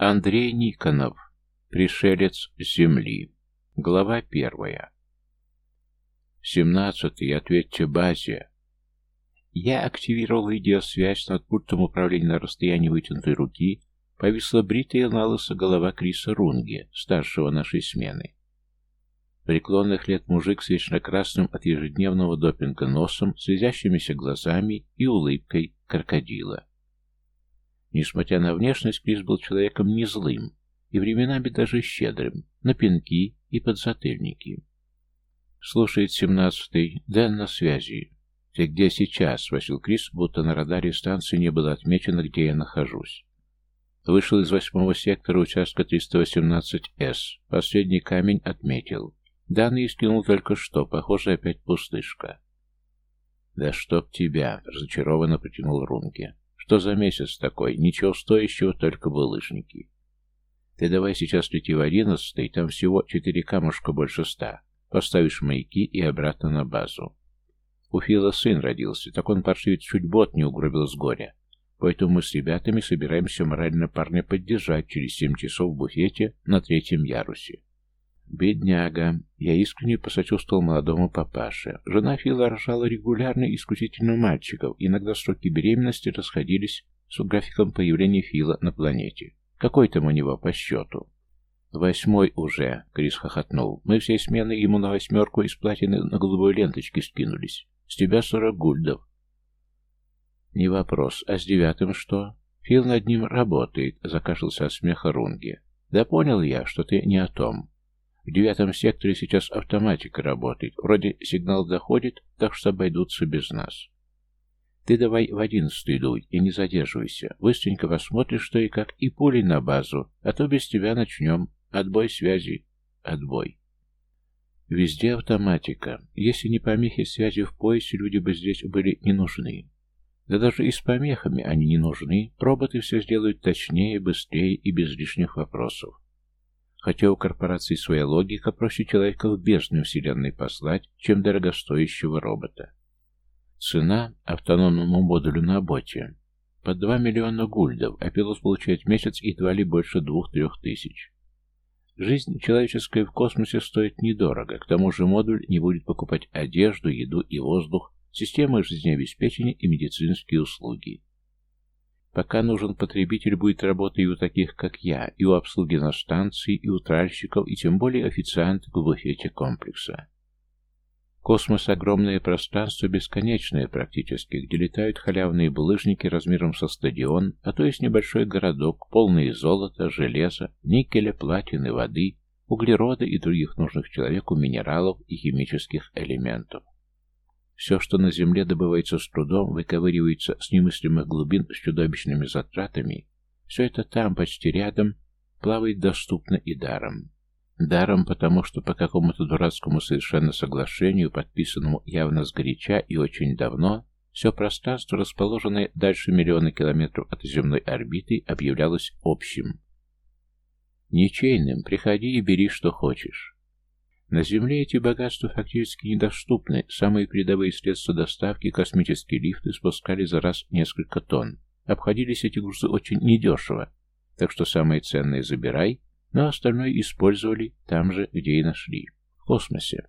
Андрей Никонов. Пришелец Земли. Глава первая. Семнадцатый. Ответьте базе. Я активировал видеосвязь над пультом управления на расстоянии вытянутой руки. Повисла бритая на лысо голова Криса Рунге, старшего нашей смены. Преклонных лет мужик с вечно красным от ежедневного допинга носом, слезящимися глазами и улыбкой крокодила. Несмотря на внешность, Крис был человеком не злым и временами даже щедрым, на пинки и подзатыльники. «Слушает семнадцатый. Дэн на связи. Ты где сейчас?» — спросил Крис, будто на радаре станции не было отмечено, где я нахожусь. Вышел из восьмого сектора участка 318С. Последний камень отметил. Данные скинул только что, похоже, опять пустышка. «Да чтоб тебя!» — разочарованно протянул Рунге. Что за месяц такой? Ничего стоящего, только булыжники. Ты давай сейчас лети в одиннадцатый, там всего четыре камушка больше ста. Поставишь маяки и обратно на базу. У Фила сын родился, так он паршивец чуть бот не угробил с горя. Поэтому мы с ребятами собираемся морально парня поддержать через семь часов в буфете на третьем ярусе. Бедняга. Я искренне посочувствовал молодому папаше. Жена Фила рожала регулярно исключительно мальчиков. Иногда сроки беременности расходились с графиком появления Фила на планете. Какой там у него по счету? «Восьмой уже», — Крис хохотнул. «Мы всей смены ему на восьмерку из платины на голубой ленточке скинулись. С тебя сорок гульдов». «Не вопрос. А с девятым что?» «Фил над ним работает», — закашлялся от смеха Рунги. «Да понял я, что ты не о том. В девятом секторе сейчас автоматика работает. Вроде сигнал доходит, так что обойдутся без нас. Ты давай в одиннадцатый дуй и не задерживайся. Быстренько посмотришь, что и как, и пули на базу, а то без тебя начнем. Отбой связи. Отбой. Везде автоматика. Если не помехи связи в поясе, люди бы здесь были не нужны. Да даже и с помехами они не нужны. Роботы все сделают точнее, быстрее и без лишних вопросов. Хотя у корпорации своя логика, проще человека в бездну вселенной послать, чем дорогостоящего робота. Цена автономному модулю на боте под 2 миллиона гульдов, а пилот получает в месяц едва ли больше 2-3 тысяч. Жизнь человеческая в космосе стоит недорого, к тому же модуль не будет покупать одежду, еду и воздух, системы жизнеобеспечения и медицинские услуги. Пока нужен потребитель, будет работа и у таких, как я, и у обслуги на станции, и у тральщиков, и тем более официантов в буфете комплекса. Космос — огромное пространство, бесконечное практически, где летают халявные булыжники размером со стадион, а то есть небольшой городок, полный золота, железа, никеля, платины, воды, углерода и других нужных человеку минералов и химических элементов. Все, что на Земле добывается с трудом, выковыривается с немыслимых глубин с чудовищными затратами, все это там, почти рядом, плавает доступно и даром. Даром, потому что по какому-то дурацкому совершенно соглашению, подписанному явно сгоряча и очень давно, все пространство, расположенное дальше миллиона километров от земной орбиты, объявлялось общим. Ничейным, приходи и бери, что хочешь. На Земле эти богатства фактически недоступны. Самые передовые средства доставки, космические лифты, спускали за раз несколько тонн. Обходились эти грузы очень недешево. Так что самое ценное забирай, но остальное использовали там же, где и нашли. В космосе.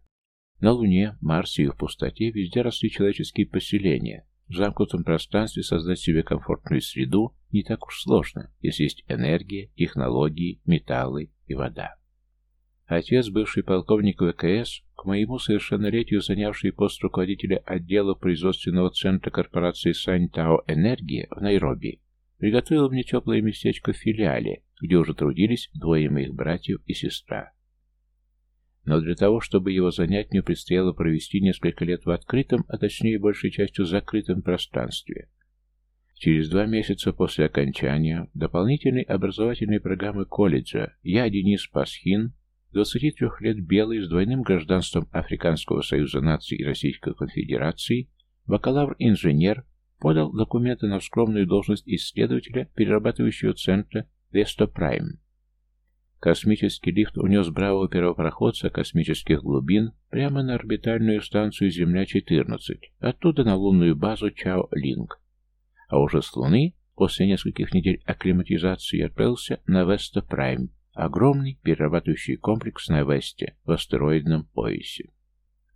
На Луне, Марсе и в пустоте везде росли человеческие поселения. В замкнутом пространстве создать себе комфортную среду не так уж сложно, если есть энергия, технологии, металлы и вода. Отец, бывший полковник ВКС, к моему совершеннолетию занявший пост руководителя отдела производственного центра корпорации Саньтао Энергия в Найроби, приготовил мне теплое местечко в филиале, где уже трудились двое моих братьев и сестра. Но для того, чтобы его занять, мне предстояло провести несколько лет в открытом, а точнее большей частью закрытом пространстве. Через два месяца после окончания дополнительной образовательной программы колледжа я, Денис Пасхин, 23 лет белый, с двойным гражданством Африканского союза наций и Российской конфедерации, бакалавр-инженер, подал документы на скромную должность исследователя перерабатывающего центра Весто Прайм. Космический лифт унес бравого первопроходца космических глубин прямо на орбитальную станцию Земля-14, оттуда на лунную базу Чао-Линг. А уже с Луны после нескольких недель акклиматизации отправился на Веста Прайм, огромный перерабатывающий комплекс на Весте, в астероидном поясе.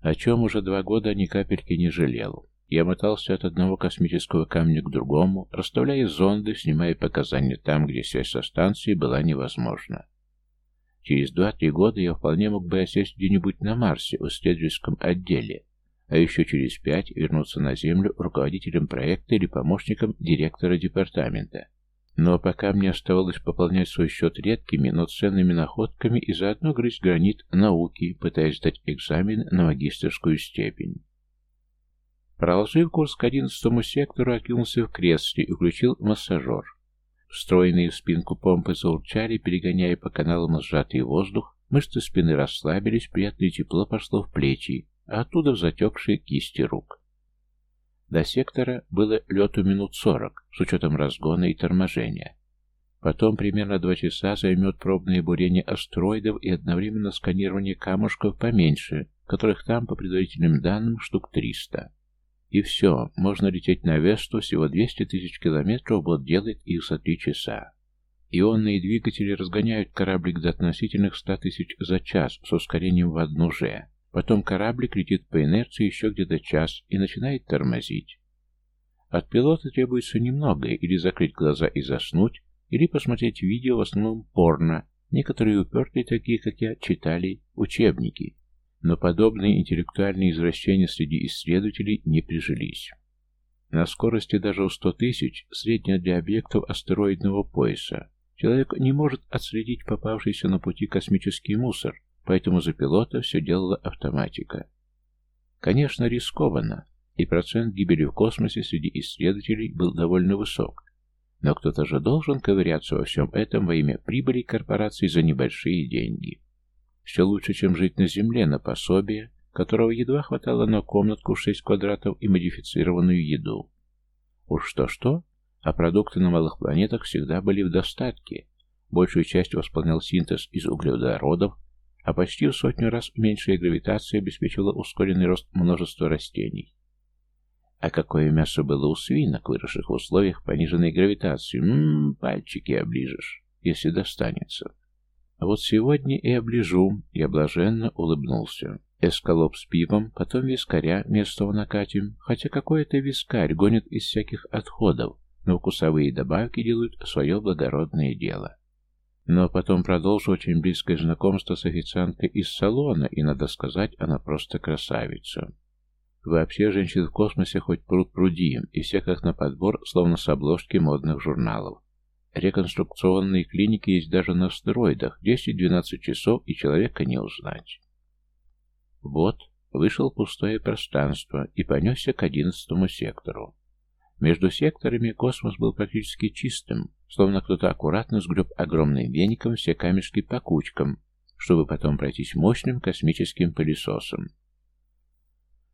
О чем уже два года ни капельки не жалел. Я мотался от одного космического камня к другому, расставляя зонды, снимая показания там, где связь со станцией была невозможна. Через два-три года я вполне мог бы осесть где-нибудь на Марсе в исследовательском отделе, а еще через пять вернуться на Землю руководителем проекта или помощником директора департамента. Но пока мне оставалось пополнять свой счет редкими, но ценными находками и заодно грызть гранит науки, пытаясь сдать экзамен на магистрскую степень. Проложив курс к одиннадцатому сектору, откинулся в кресле и включил массажер. Встроенные в спинку помпы заурчали, перегоняя по каналам сжатый воздух, мышцы спины расслабились, приятное тепло пошло в плечи, а оттуда в затекшие кисти рук. До сектора было лету минут сорок, с учетом разгона и торможения. Потом примерно два часа займет пробное бурение астероидов и одновременно сканирование камушков поменьше, которых там, по предварительным данным, штук триста. И все, можно лететь на Весту, всего 200 тысяч километров, бот делает их за три часа. Ионные двигатели разгоняют кораблик до относительных 100 тысяч за час с ускорением в одну же. Потом кораблик летит по инерции еще где-то час и начинает тормозить. От пилота требуется немного, или закрыть глаза и заснуть, или посмотреть видео, в основном порно, некоторые упертые, такие как я, читали учебники. Но подобные интеллектуальные извращения среди исследователей не прижились. На скорости даже у 100 тысяч, средняя для объектов астероидного пояса, человек не может отследить попавшийся на пути космический мусор, поэтому за пилота все делала автоматика. Конечно, рискованно, и процент гибели в космосе среди исследователей был довольно высок. Но кто-то же должен ковыряться во всем этом во имя прибыли корпораций за небольшие деньги. Все лучше, чем жить на Земле на пособие, которого едва хватало на комнатку в 6 квадратов и модифицированную еду. Уж что-что, а продукты на малых планетах всегда были в достатке. Большую часть восполнял синтез из углеводородов, а почти в сотню раз меньшая гравитация обеспечивала ускоренный рост множества растений. А какое мясо было у свинок, выросших в условиях пониженной гравитации? Ммм, пальчики оближешь, если достанется. А вот сегодня и оближу, я блаженно улыбнулся. Эскалоп с пивом, потом вискаря местного накатим, хотя какой это вискарь гонит из всяких отходов, но вкусовые добавки делают свое благородное дело. Но потом продолжу очень близкое знакомство с официанткой из салона, и, надо сказать, она просто красавица. Вообще, женщин в космосе хоть пруд пруди, и все как на подбор, словно с обложки модных журналов. Реконструкционные клиники есть даже на астероидах, 10-12 часов, и человека не узнать. Вот, вышел пустое пространство и понесся к одиннадцатому сектору. Между секторами космос был практически чистым, словно кто-то аккуратно сгреб огромным веником все камешки по кучкам, чтобы потом пройтись мощным космическим пылесосом.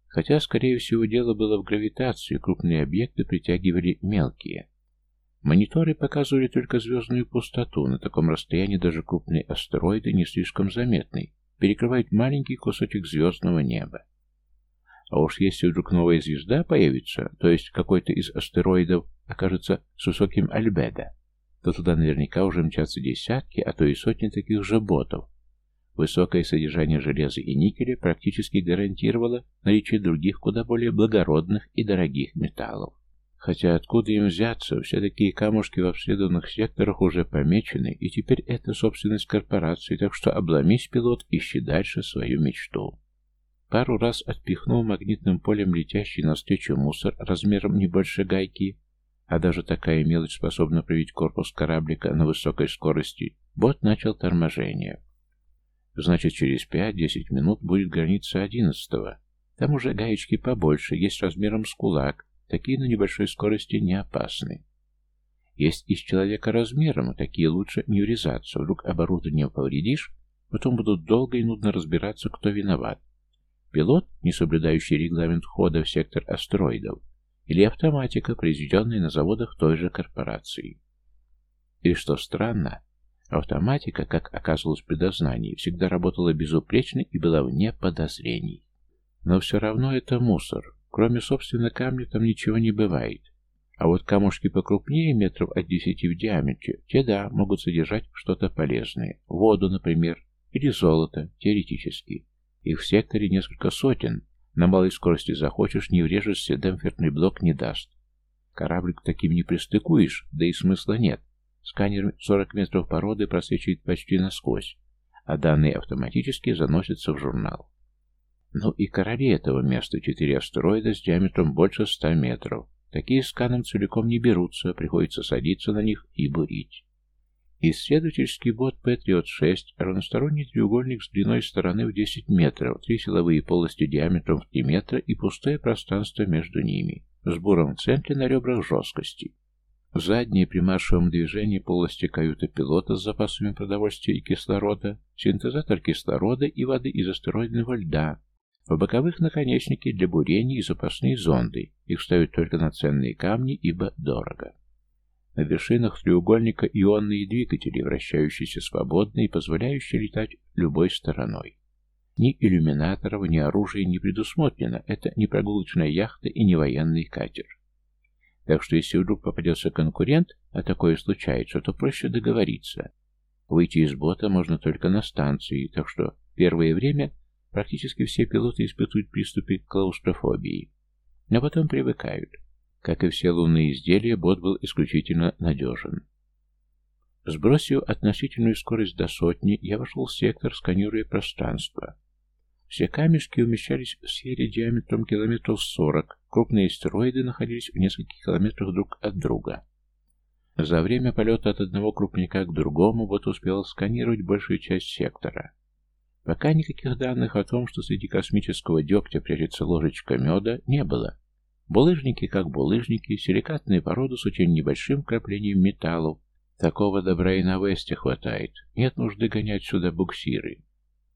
Хотя, скорее всего, дело было в гравитации, крупные объекты притягивали мелкие. Мониторы показывали только звездную пустоту, на таком расстоянии даже крупные астероиды не слишком заметны, перекрывают маленький кусочек звездного неба. А уж если вдруг новая звезда появится, то есть какой-то из астероидов окажется с высоким альбедо, то туда наверняка уже мчатся десятки, а то и сотни таких же ботов. Высокое содержание железа и никеля практически гарантировало наличие других куда более благородных и дорогих металлов. Хотя откуда им взяться, все такие камушки в обследованных секторах уже помечены, и теперь это собственность корпорации, так что обломись, пилот, ищи дальше свою мечту. Пару раз отпихнул магнитным полем летящий навстречу мусор размером не больше гайки, а даже такая мелочь способна привить корпус кораблика на высокой скорости, бот начал торможение. Значит, через 5-10 минут будет граница одиннадцатого. Там уже гаечки побольше, есть размером с кулак, такие на небольшой скорости не опасны. Есть из человека размером, такие лучше не урезаться, вдруг оборудование повредишь, потом будут долго и нудно разбираться, кто виноват. Пилот, не соблюдающий регламент входа в сектор астероидов, или автоматика, произведенная на заводах той же корпорации. И что странно, автоматика, как оказывалось при дознании, всегда работала безупречно и была вне подозрений. Но все равно это мусор. Кроме, собственно, камня там ничего не бывает. А вот камушки покрупнее, метров от десяти в диаметре, те, да, могут содержать что-то полезное. Воду, например, или золото, теоретически. Их в секторе несколько сотен. На малой скорости захочешь, не врежешься, демпферный блок не даст. Корабль к таким не пристыкуешь, да и смысла нет. Сканер 40 метров породы просвечивает почти насквозь, а данные автоматически заносятся в журнал. Ну и короли этого места, четыре астероида с диаметром больше 100 метров. Такие сканом целиком не берутся, приходится садиться на них и бурить. Исследовательский бот Patriot-6 – равносторонний треугольник с длиной стороны в 10 метров, три силовые полости диаметром в 3 метра и пустое пространство между ними, с буром в центре на ребрах жесткости. Задние при маршевом движении полости каюты пилота с запасами продовольствия и кислорода, синтезатор кислорода и воды из астероидного льда, в боковых наконечники для бурения и запасные зонды. Их ставят только на ценные камни, ибо дорого. На вершинах треугольника ионные двигатели, вращающиеся свободно и позволяющие летать любой стороной. Ни иллюминаторов, ни оружия не предусмотрено. Это не прогулочная яхта и не военный катер. Так что если вдруг попадется конкурент, а такое случается, то проще договориться. Выйти из бота можно только на станции, так что первое время практически все пилоты испытывают приступы клаустрофобии. Но потом привыкают. Как и все лунные изделия, бот был исключительно надежен. Сбросив относительную скорость до сотни, я вошел в сектор, сканируя пространство. Все камешки умещались в сфере диаметром километров 40, крупные астероиды находились в нескольких километрах друг от друга. За время полета от одного крупника к другому бот успел сканировать большую часть сектора. Пока никаких данных о том, что среди космического дегтя прячется ложечка меда, не было. Булыжники как булыжники, силикатные породы с очень небольшим краплением металлов. Такого добра и на Весте хватает. Нет нужды гонять сюда буксиры.